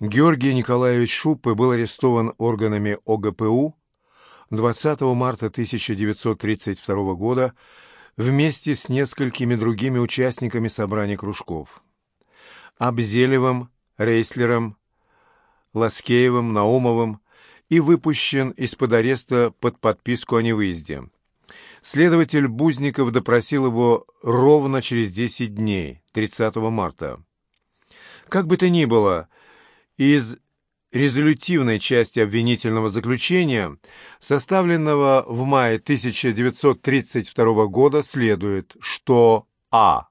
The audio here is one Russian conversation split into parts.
Георгий Николаевич Шуппе был арестован органами ОГПУ 20 марта 1932 года вместе с несколькими другими участниками собрания кружков. Абзелевым, Рейслером, Ласкеевым, Наумовым и выпущен из-под ареста под подписку о невыезде. Следователь Бузников допросил его ровно через 10 дней, 30 марта. Как бы то ни было, из резолютивной части обвинительного заключения, составленного в мае 1932 года, следует, что а.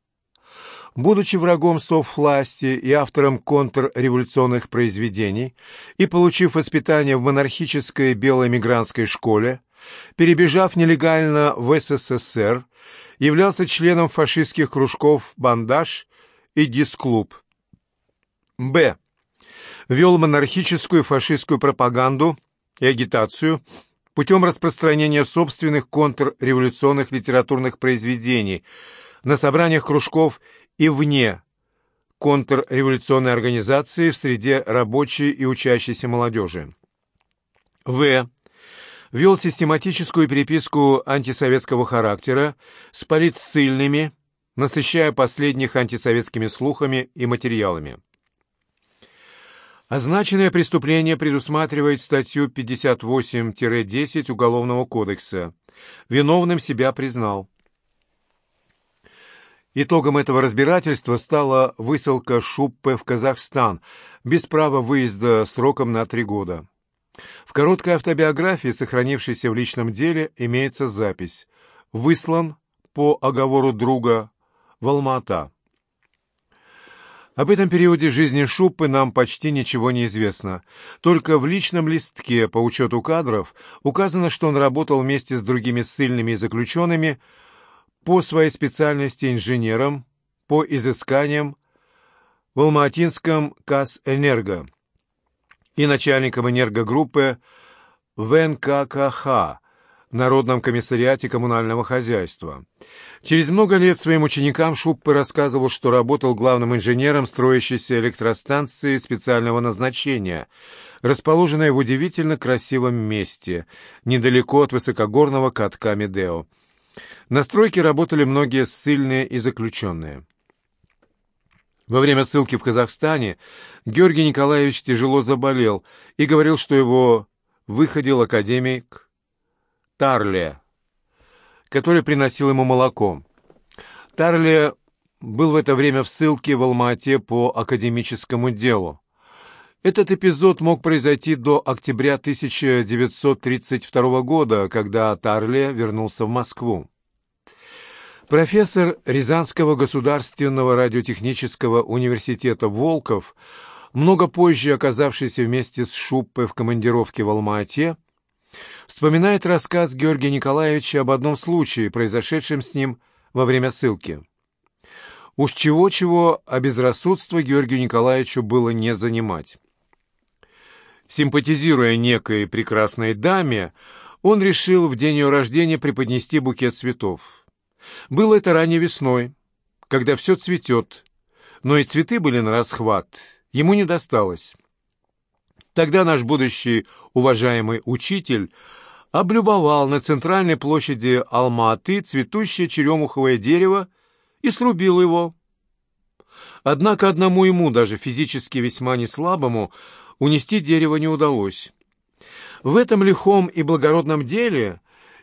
Будучи врагом соввласти и автором контрреволюционных произведений и получив воспитание в монархической белой мигрантской школе, перебежав нелегально в СССР, являлся членом фашистских кружков «Бандаж» и «Дисклуб». Б. Вел монархическую фашистскую пропаганду и агитацию путем распространения собственных контрреволюционных литературных произведений на собраниях кружков и вне контрреволюционной организации в среде рабочей и учащейся молодежи. В. Вел систематическую переписку антисоветского характера с политсыльными, насыщая последних антисоветскими слухами и материалами. Означенное преступление предусматривает статью 58-10 Уголовного кодекса. Виновным себя признал. Итогом этого разбирательства стала высылка Шуппе в Казахстан без права выезда сроком на три года. В короткой автобиографии, сохранившейся в личном деле, имеется запись «Выслан по оговору друга в Алма-Ата». Об этом периоде жизни Шуппы нам почти ничего не известно. Только в личном листке по учету кадров указано, что он работал вместе с другими ссыльными и заключенными – по своей специальности инженером по изысканиям в Алматинском КАС-Энерго и начальником энергогруппы в НККХ, Народном комиссариате коммунального хозяйства. Через много лет своим ученикам Шуппе рассказывал, что работал главным инженером строящейся электростанции специального назначения, расположенной в удивительно красивом месте, недалеко от высокогорного катка Медео. На стройке работали многие ссыльные и заключенные. Во время ссылки в Казахстане Георгий Николаевич тяжело заболел и говорил, что его выходил академик Тарле, который приносил ему молоко. Тарле был в это время в ссылке в Алма-Ате по академическому делу. Этот эпизод мог произойти до октября 1932 года, когда Тарле вернулся в Москву. Профессор Рязанского государственного радиотехнического университета Волков, много позже оказавшийся вместе с Шуппе в командировке в Алма-Ате, вспоминает рассказ Георгия Николаевича об одном случае, произошедшем с ним во время ссылки. Уж чего-чего, а безрассудства Георгию Николаевичу было не занимать. Симпатизируя некой прекрасной даме, он решил в день ее рождения преподнести букет цветов. Было это ранней весной, когда все цветет, но и цветы были на расхват, ему не досталось. Тогда наш будущий уважаемый учитель облюбовал на центральной площади Алма-Аты цветущее черемуховое дерево и срубил его. Однако одному ему, даже физически весьма неслабому, унести дерево не удалось. В этом лихом и благородном деле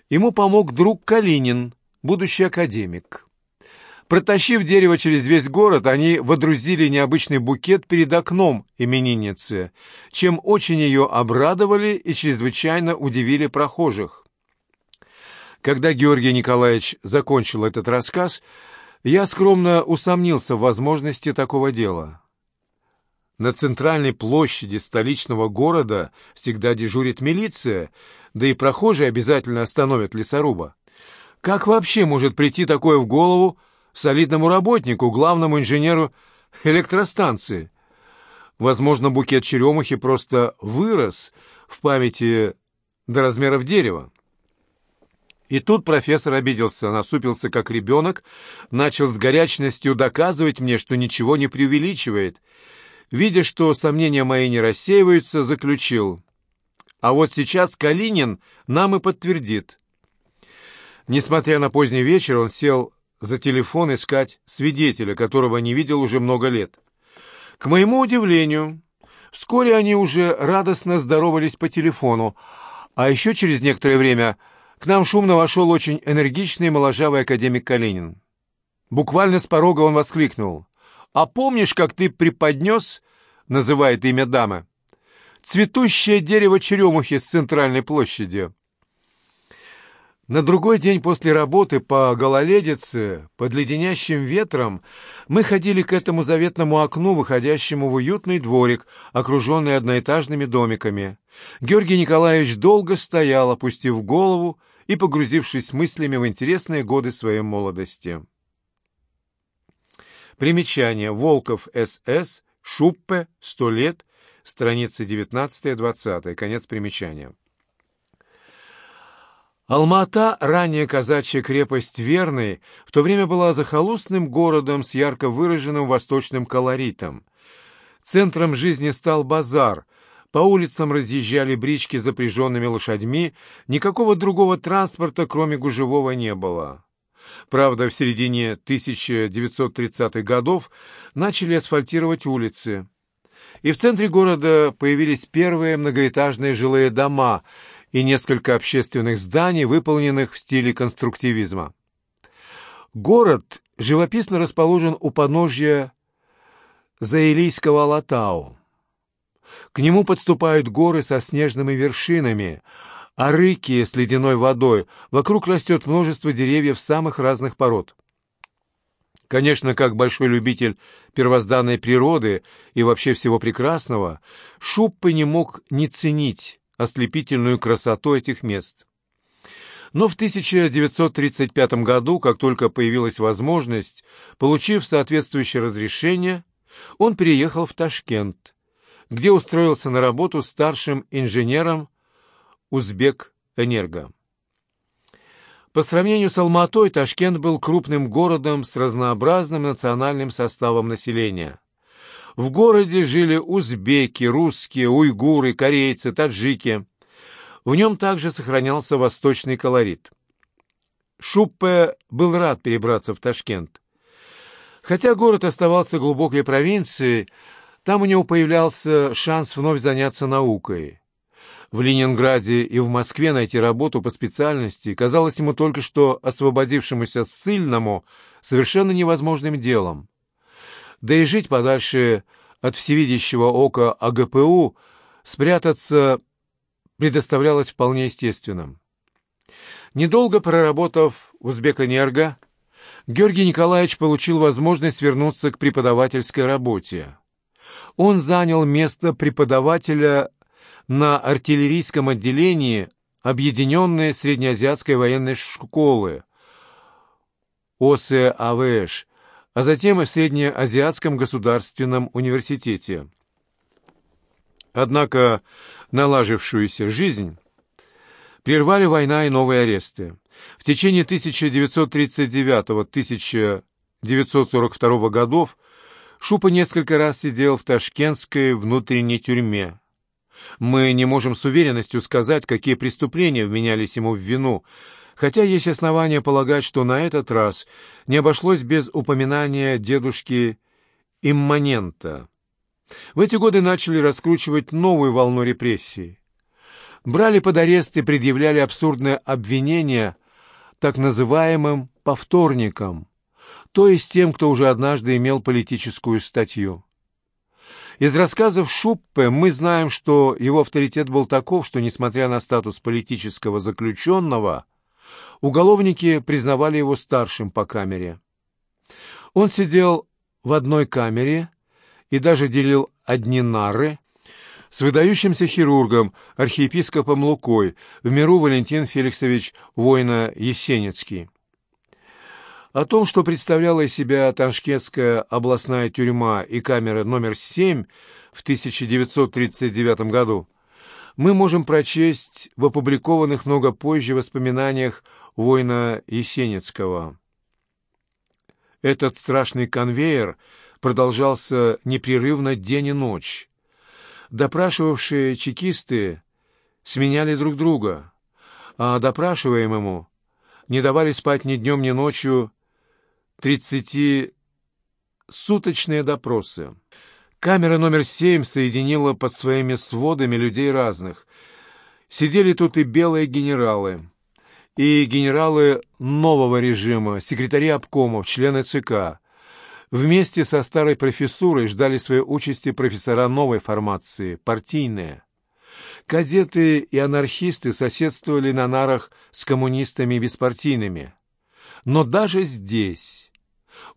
ему помог друг Калинин, будущий академик. Протащив дерево через весь город, они водрузили необычный букет перед окном именинницы, чем очень ее обрадовали и чрезвычайно удивили прохожих. Когда Георгий Николаевич закончил этот рассказ, я скромно усомнился в возможности такого дела. На центральной площади столичного города всегда дежурит милиция, да и прохожие обязательно остановят лесоруба. Как вообще может прийти такое в голову солидному работнику, главному инженеру электростанции? Возможно, букет черемухи просто вырос в памяти до размеров дерева. И тут профессор обиделся, насупился как ребенок, начал с горячностью доказывать мне, что ничего не преувеличивает. видя, что сомнения мои не рассеиваются, заключил. А вот сейчас Калинин нам и подтвердит. Несмотря на поздний вечер, он сел за телефон искать свидетеля, которого не видел уже много лет. К моему удивлению, вскоре они уже радостно здоровались по телефону, а еще через некоторое время к нам шумно вошел очень энергичный моложавый академик Калинин. Буквально с порога он воскликнул. «А помнишь, как ты преподнес, — называет имя дамы, — цветущее дерево черемухи с центральной площади?» На другой день после работы по гололедице, под леденящим ветром, мы ходили к этому заветному окну, выходящему в уютный дворик, окруженный одноэтажными домиками. Георгий Николаевич долго стоял, опустив голову и погрузившись мыслями в интересные годы своей молодости. Примечание. Волков С.С. Шуппе. Сто лет. Страницы 19-20. Конец примечания. Алма-Ата, ранее казачья крепость Верной, в то время была захолустным городом с ярко выраженным восточным колоритом. Центром жизни стал базар. По улицам разъезжали брички с запряженными лошадьми, никакого другого транспорта, кроме гужевого, не было. Правда, в середине 1930-х годов начали асфальтировать улицы. И в центре города появились первые многоэтажные жилые дома – и несколько общественных зданий, выполненных в стиле конструктивизма. Город живописно расположен у подножья Заилийского Алатау. К нему подступают горы со снежными вершинами, а рыки с ледяной водой. Вокруг растет множество деревьев самых разных пород. Конечно, как большой любитель первозданной природы и вообще всего прекрасного, Шуппы не мог не ценить ослепительную красоту этих мест. Но в 1935 году, как только появилась возможность, получив соответствующее разрешение, он переехал в Ташкент, где устроился на работу старшим инженером Узбек-Энерго. По сравнению с Алматой, Ташкент был крупным городом с разнообразным национальным составом населения. В городе жили узбеки, русские, уйгуры, корейцы, таджики. В нем также сохранялся восточный колорит. Шуппе был рад перебраться в Ташкент. Хотя город оставался глубокой провинцией, там у него появлялся шанс вновь заняться наукой. В Ленинграде и в Москве найти работу по специальности казалось ему только что освободившемуся ссыльному совершенно невозможным делом. Да и жить подальше от всевидящего ока АГПУ спрятаться предоставлялось вполне естественным. Недолго проработав Узбекэнерго, Георгий Николаевич получил возможность вернуться к преподавательской работе. Он занял место преподавателя на артиллерийском отделении Объединенной Среднеазиатской военной школы ОСАВШ а затем и в Среднеазиатском государственном университете. Однако налажившуюся жизнь прервали война и новые аресты. В течение 1939-1942 годов Шупа несколько раз сидел в ташкентской внутренней тюрьме. Мы не можем с уверенностью сказать, какие преступления вменялись ему в вину, хотя есть основания полагать, что на этот раз не обошлось без упоминания дедушки имманента. В эти годы начали раскручивать новую волну репрессий. Брали под арест и предъявляли абсурдное обвинение так называемым «повторникам», то есть тем, кто уже однажды имел политическую статью. Из рассказов Шуппе мы знаем, что его авторитет был таков, что, несмотря на статус политического заключенного, Уголовники признавали его старшим по камере. Он сидел в одной камере и даже делил одни нары с выдающимся хирургом, архиепископом Лукой, в миру Валентин Феликсович Воина-Есенинский. О том, что представляла из себя Ташкентская областная тюрьма и камера номер 7 в 1939 году, мы можем прочесть в опубликованных много позже воспоминаниях воина Есенинского. Этот страшный конвейер продолжался непрерывно день и ночь. Допрашивавшие чекисты сменяли друг друга, а допрашиваемому не давали спать ни днем, ни ночью тридцатисуточные допросы. Камера номер семь соединила под своими сводами людей разных. Сидели тут и белые генералы, и генералы нового режима, секретари обкомов, члены ЦК. Вместе со старой профессурой ждали своей участи профессора новой формации, партийные. Кадеты и анархисты соседствовали на нарах с коммунистами беспартийными. Но даже здесь,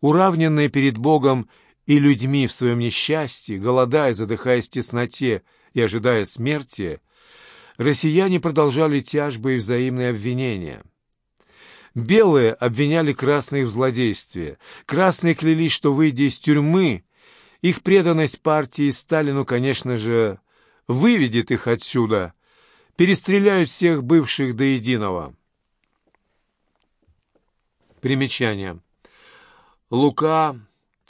уравненные перед Богом и людьми в своем несчастье, голодая, задыхаясь в тесноте и ожидая смерти, россияне продолжали тяжбы и взаимные обвинения. Белые обвиняли красных в злодействе. Красные клялись, что, выйдя из тюрьмы, их преданность партии Сталину, конечно же, выведет их отсюда, перестреляют всех бывших до единого. Примечание. Лука,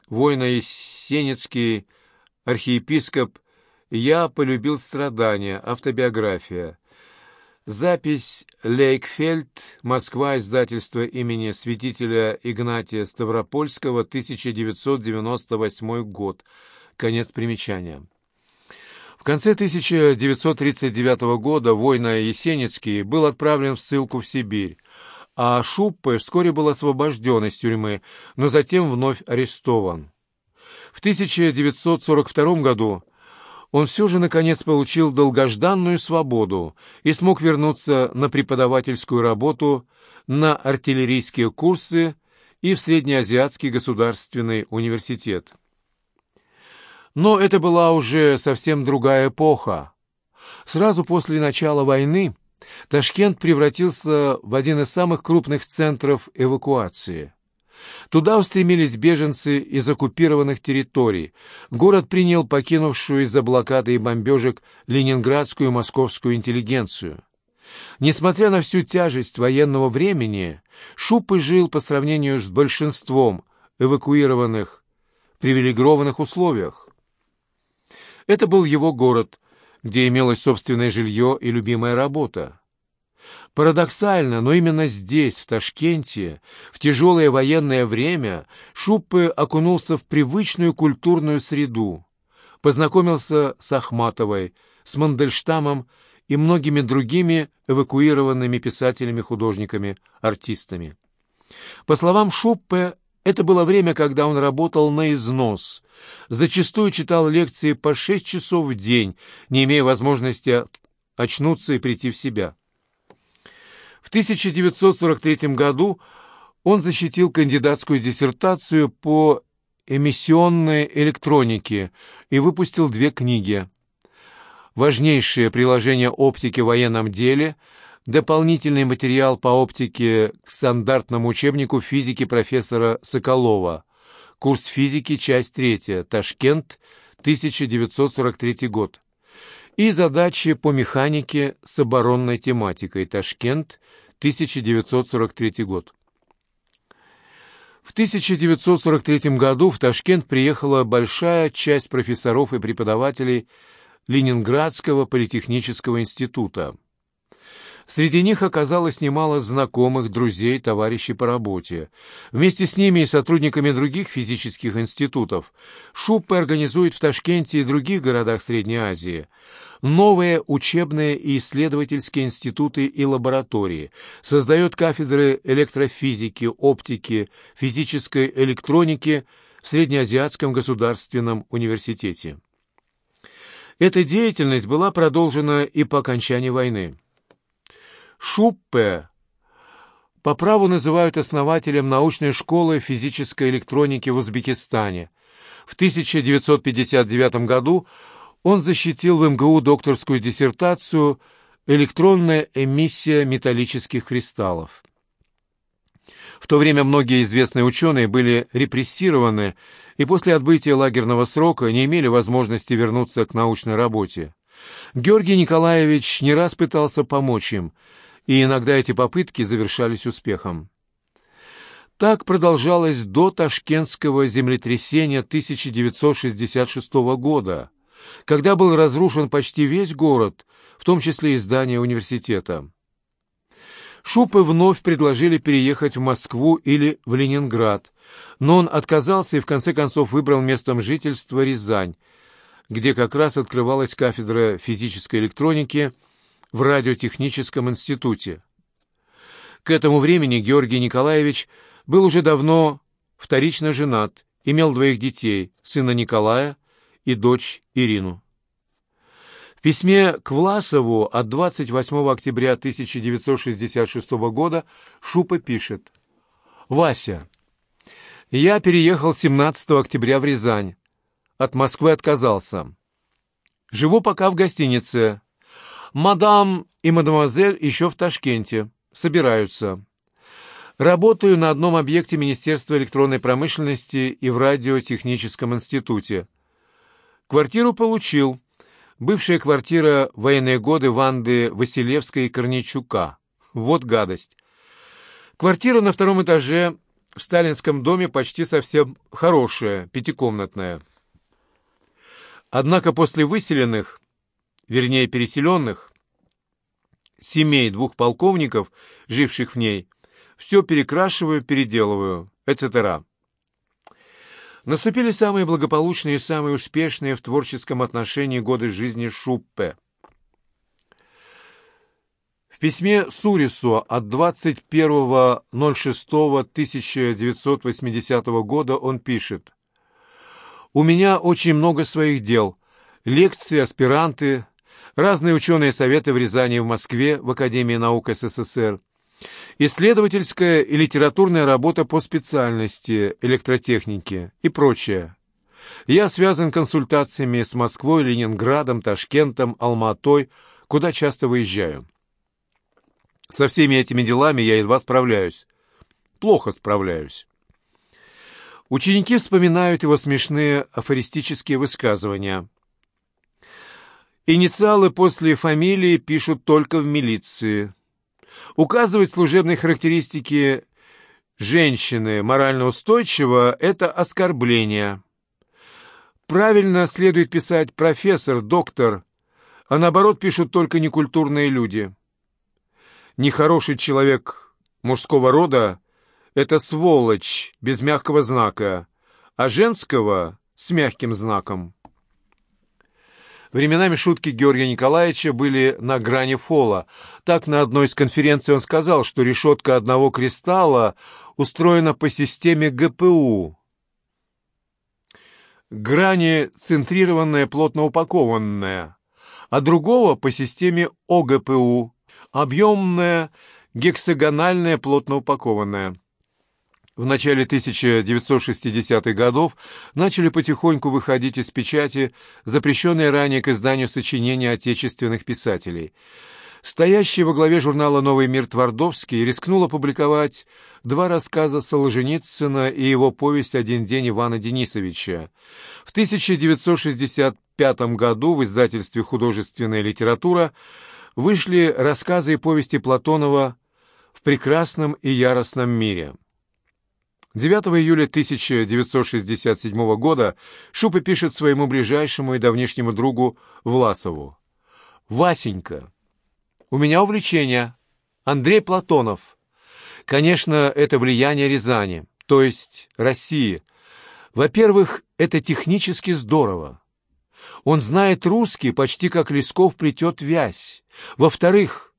воина Есенинский, архиепископ, «Я полюбил страдания», автобиография. Запись Лейкфельд, Москва, издательство имени святителя Игнатия Ставропольского, 1998 год. Конец примечания. В конце 1939 года война Есеницкий был отправлен в ссылку в Сибирь, а Шуппе вскоре был освобожден из тюрьмы, но затем вновь арестован. В 1942 году он все же, наконец, получил долгожданную свободу и смог вернуться на преподавательскую работу, на артиллерийские курсы и в Среднеазиатский государственный университет. Но это была уже совсем другая эпоха. Сразу после начала войны Ташкент превратился в один из самых крупных центров эвакуации. Туда устремились беженцы из оккупированных территорий. Город принял покинувшую из-за блокады и бомбежек ленинградскую и московскую интеллигенцию. Несмотря на всю тяжесть военного времени, Шупы жил по сравнению с большинством эвакуированных в привилегированных условиях. Это был его город, где имелось собственное жилье и любимая работа. Парадоксально, но именно здесь, в Ташкенте, в тяжелое военное время, Шуппе окунулся в привычную культурную среду, познакомился с Ахматовой, с Мандельштамом и многими другими эвакуированными писателями-художниками, артистами. По словам Шуппе, это было время, когда он работал на износ. Зачастую читал лекции по шесть часов в день, не имея возможности очнуться и прийти в себя. В 1943 году он защитил кандидатскую диссертацию по эмиссионной электронике и выпустил две книги. Важнейшее приложение оптики в военном деле – дополнительный материал по оптике к стандартному учебнику физики профессора Соколова. Курс физики, часть третья. Ташкент, 1943 год. И задачи по механике с оборонной тематикой. Ташкент, 1943 год. В 1943 году в Ташкент приехала большая часть профессоров и преподавателей Ленинградского политехнического института. Среди них оказалось немало знакомых, друзей, товарищей по работе. Вместе с ними и сотрудниками других физических институтов Шуппе организует в Ташкенте и других городах Средней Азии новые учебные и исследовательские институты и лаборатории, создает кафедры электрофизики, оптики, физической электроники в Среднеазиатском государственном университете. Эта деятельность была продолжена и по окончании войны. Шуппе по праву называют основателем научной школы физической электроники в Узбекистане. В 1959 году он защитил в МГУ докторскую диссертацию «Электронная эмиссия металлических кристаллов». В то время многие известные ученые были репрессированы и после отбытия лагерного срока не имели возможности вернуться к научной работе. Георгий Николаевич не раз пытался помочь им – и иногда эти попытки завершались успехом. Так продолжалось до ташкентского землетрясения 1966 года, когда был разрушен почти весь город, в том числе и здание университета. Шупы вновь предложили переехать в Москву или в Ленинград, но он отказался и в конце концов выбрал местом жительства Рязань, где как раз открывалась кафедра физической электроники в радиотехническом институте. К этому времени Георгий Николаевич был уже давно вторично женат, имел двоих детей, сына Николая и дочь Ирину. В письме к Власову от 28 октября 1966 года Шупа пишет «Вася, я переехал 17 октября в Рязань. От Москвы отказался. Живу пока в гостинице. Мадам и мадемуазель еще в Ташкенте. Собираются. Работаю на одном объекте Министерства электронной промышленности и в радиотехническом институте. Квартиру получил. Бывшая квартира военные годы Ванды Василевской и Корнейчука. Вот гадость. Квартира на втором этаже в сталинском доме почти совсем хорошая, пятикомнатная. Однако после выселенных, вернее переселенных, семей двух полковников, живших в ней, все перекрашиваю, переделываю, etc. Наступили самые благополучные и самые успешные в творческом отношении годы жизни Шуппе. В письме Сурису от 21.06.1980 года он пишет «У меня очень много своих дел, лекции, аспиранты, разные ученые советы в Рязани и в Москве в Академии наук СССР, исследовательская и литературная работа по специальности электротехники и прочее. Я связан консультациями с Москвой, Ленинградом, Ташкентом, Алматой, куда часто выезжаю. Со всеми этими делами я едва справляюсь. Плохо справляюсь. Ученики вспоминают его смешные афористические высказывания. Инициалы после фамилии пишут только в милиции. Указывать служебные характеристики женщины морально устойчиво – это оскорбление. Правильно следует писать профессор, доктор, а наоборот пишут только некультурные люди. Нехороший человек мужского рода – это сволочь без мягкого знака, а женского – с мягким знаком. Временами шутки Георгия Николаевича были на грани фола. Так на одной из конференций он сказал, что решетка одного кристалла устроена по системе ГПУ. Грани центрированная, плотно упакованная, а другого по системе ОГПУ, объемная, гексагональная, плотно упакованная. В начале 1960-х годов начали потихоньку выходить из печати запрещенные ранее к изданию сочинения отечественных писателей. Стоящий во главе журнала «Новый мир» Твардовский рискнул опубликовать два рассказа Солженицына и его повесть «Один день» Ивана Денисовича. В 1965 году в издательстве «Художественная литература» вышли рассказы и повести Платонова «В прекрасном и яростном мире». 9 июля 1967 года Шупа пишет своему ближайшему и давнишнему другу Власову. «Васенька, у меня увлечение. Андрей Платонов. Конечно, это влияние Рязани, то есть России. Во-первых, это технически здорово. Он знает русский, почти как Лесков плетет вязь. Во-вторых,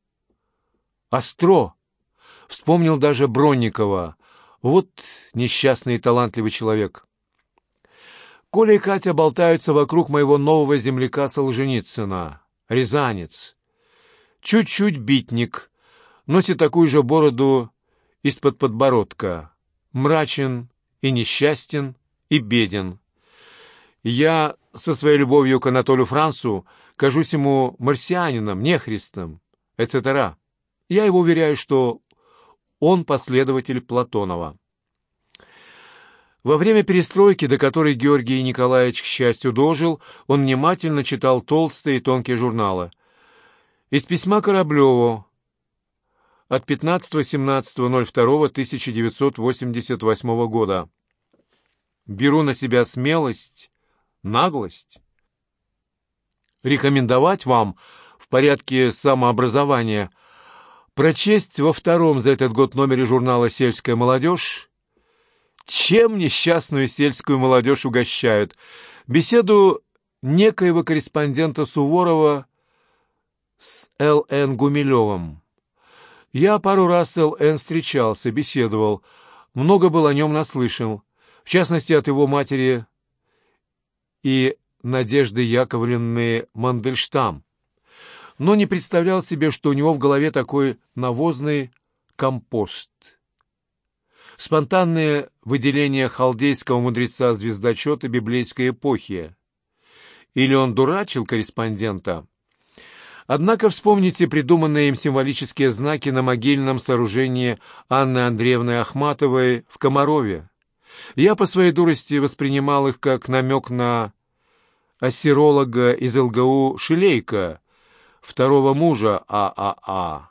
остро. Вспомнил даже Бронникова – вот несчастный и талантливый человек. Коля и Катя болтаются вокруг моего нового земляка Солженицына, рязанец. Чуть-чуть битник, носит такую же бороду из-под подбородка, мрачен и несчастен и беден. Я со своей любовью к Анатолию Францу кажусь ему марсианином, нехристом, etc. Я его уверяю, что он последователь Платонова. Во время перестройки, до которой Георгий Николаевич, к счастью, дожил, он внимательно читал толстые и тонкие журналы. Из письма Кораблеву от 15.17.02.1988 года. Беру на себя смелость, наглость. Рекомендовать вам в порядке самообразования прочесть во втором за этот год номере журнала «Сельская молодежь» чем несчастную сельскую молодежь угощают. Беседу некоего корреспондента Суворова с Л.Н. Гумилевым. Я пару раз с Л.Н. встречался, беседовал, много был о нем наслышан, в частности, от его матери и Надежды Яковлевны Мандельштам, но не представлял себе, что у него в голове такой навозный компост. Спонтанное выделение халдейского мудреца-звездочета библейской эпохи. Или он дурачил корреспондента? Однако вспомните придуманные им символические знаки на могильном сооружении Анны Андреевны Ахматовой в Комарове. Я по своей дурости воспринимал их как намек на ассиролога из ЛГУ Шилейка, второго мужа ААА. А а.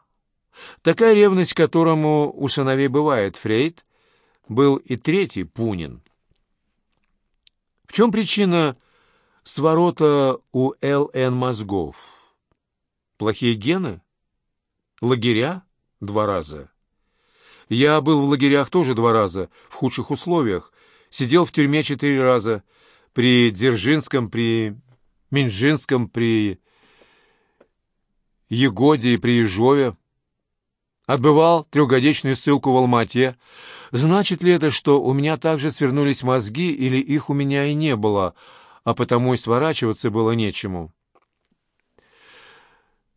Такая ревность, которому у сыновей бывает, Фрейд, был и третий Пунин. В чем причина сворота у ЛН мозгов? Плохие гены? Лагеря? Два раза. Я был в лагерях тоже два раза, в худших условиях. Сидел в тюрьме четыре раза. При Дзержинском, при Минжинском, при Егоде и при. Отбывал трехгодичную ссылку в Алмате. Значит ли это, что у меня также свернулись мозги, или их у меня и не было, а потому и сворачиваться было нечему?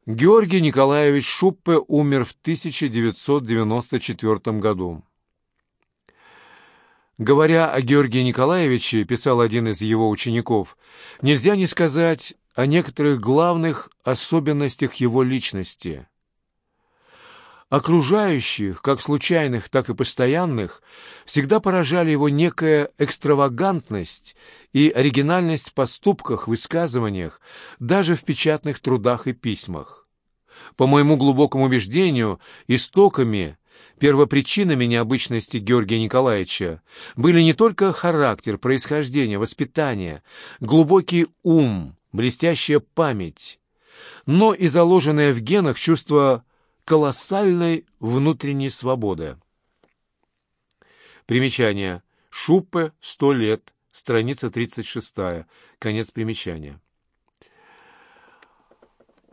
Георгий Николаевич Шуппе умер в 1994 году. Говоря о Георгии Николаевиче, писал один из его учеников, нельзя не сказать о некоторых главных особенностях его личности. Окружающих, как случайных, так и постоянных, всегда поражали его некая экстравагантность и оригинальность в поступках, высказываниях, даже в печатных трудах и письмах. По моему глубокому убеждению, истоками, первопричинами необычности Георгия Николаевича были не только характер, происхождение, воспитание, глубокий ум, блестящая память, но и заложенное в генах чувство колоссальной внутренней свободы. Примечание. Шуппе, сто лет, страница 36, конец примечания.